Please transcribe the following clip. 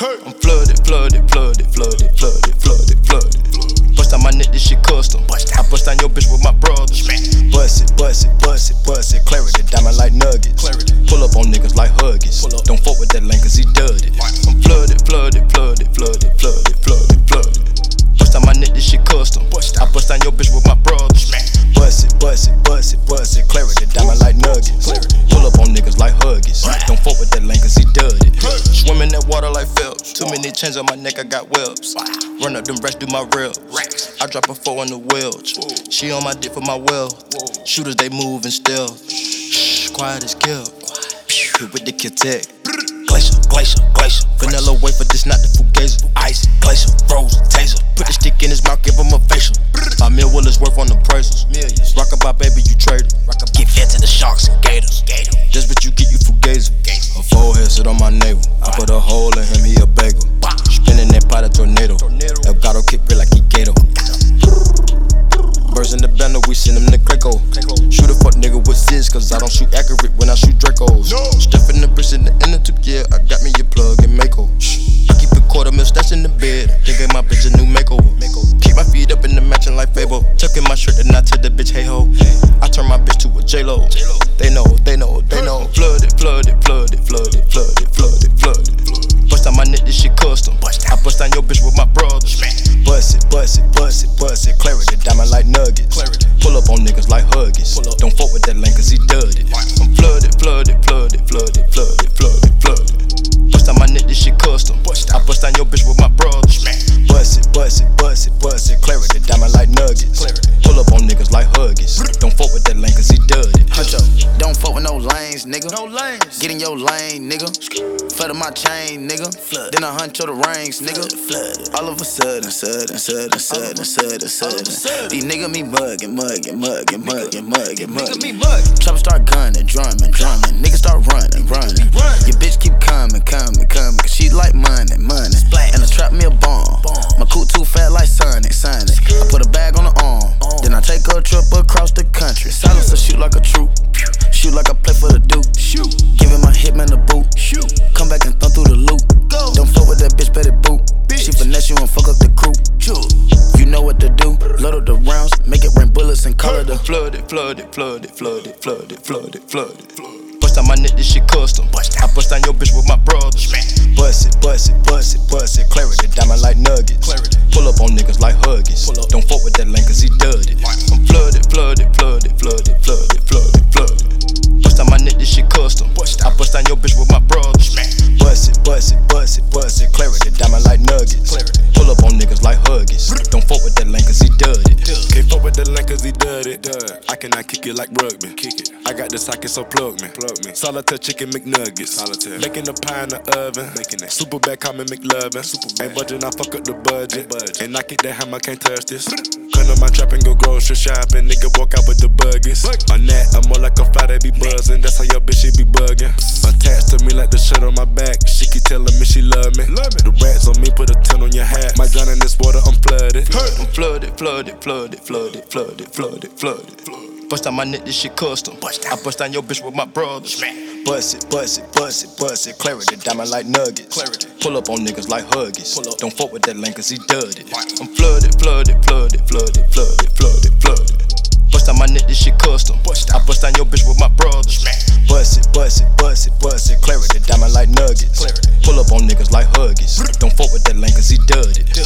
flooded, flooded, flooded, flooded, flooded, flooded. Flooded. Bust on my neck, this shit custom. I bust on your bitch with my brothers. Bust it, bust it, bust it, bust it. Clarity, diamond like nuggets. Pull up on niggas like huggies. Don't fuck with that lane cause he dud it. I'm flooded, flooded, flooded, flooded, flooded, flooded, flooded. Bust on my neck, this shit custom. I bust on your bitch with my brothers. Bust it, bust it, bust it, bust it. Clarity, water like Phelps. Too many chains on my neck, I got webs. Run up them racks, do my reels. I drop a four on the wheels. She on my dick for my well. Shooters, they move and stealth. Shh, quiet as kill. Hit with the Kitek. Glacier, glacier, glacier. Vanilla wafer, this not the fugazi. Ice, glacier, frozen, taser. Put the stick in his mouth, give him a facial. Five mil will is worth on the prices. Millions. Rock about baby, you trader. Get fed to the sharks and gators. Just what you get, you on my navel. I put a hole in him, he a bagel. Spinning that pot a tornado. El gato kick real like he gator. Birds in the banner, we send them to Craco. Shoot a fuck nigga with sis, cause I don't shoot accurate when I shoot Dracos. Step in the bricks in the inner tube, yeah, I got me a plug and Mako. I keep a quarter mil stashed in the bed, then gave my bitch a new makeover. Keep my feet up in the matching like Fable. Tucking my shirt and I tell the bitch, hey ho. I turn my bitch to a J-Lo. They know, they know, they know. Flooded, flooded, like huggies. Don't fuck with that lane cause he dud it. I'm flooded, flooded, flooded, flooded, flooded, flooded, flooded. Bust on my neck, this shit custom. I bust on your bitch with my brothers. Bust it, bust it, bust it, bust it. Clarity, diamond like nuggets. Pull up on niggas like huggies. Don't fuck with that lane cause he dud it. Huncho, don't fuck with no lanes, nigga. No lanes. Get in your lane, nigga. Flood my chain, nigga. Flood. Then I huncho the rings, nigga. Flood. All of a sudden, sudden, sudden, sudden, sudden, sudden. These nigga me mugging, mugging, mugging, mugging, mugging, mugging. Trapper start gunning, drumming, drumming. Nigga start running, running. Your bitch keep coming, coming, coming. Cause she like money, money. And I trap me a bomb. My coupe too fat like Sonic, Sonic. Flooded, flooded, flooded, flooded, flooded, flooded, flooded. Bust on my neck, this shit custom. I bust on your bitch with my brothers. Bust it, bust it, bust it, bust it. I kick it like rugby. Kick it. I got the socket, so plug me. Plug me. Solitaire chicken McNuggets. Solitaire. Making the pie in the oven. Making it. Super bad, call me McLovin. Super. Ain't budget, I fuck up the budget. budget. And I kick that hammer, can't touch this. Cut up my trap and go grocery shopping. Nigga walk out with the buggies. On that, I'm more like a fly that be buzzing. That's how your bitch she be bugging. Attached to me like the shirt on my back. She keep telling me she love me. Love me. The rats on me, put a 10 on your hat. My drown in this water, I'm flooded. I'm flooded, flooded, flooded, flooded, flooded, flooded, flooded, flooded. Bust on my neck, this shit custom. I bust on your bitch with my brothers. Bust it, bust it, bust it, bust it. Clarity, diamond like nuggets. Pull up on niggas like huggies. Don't fuck with that lane cause he dud it. I'm flooded, flooded, flooded, flooded, flooded, flooded, flooded. Bust on my neck, this shit custom. I bust on your bitch with my brothers. Bust it, bust it, bust it, bust it. Clarity, diamond like nuggets. Pull up on niggas like huggies. Don't fuck with that lane cause he dud it.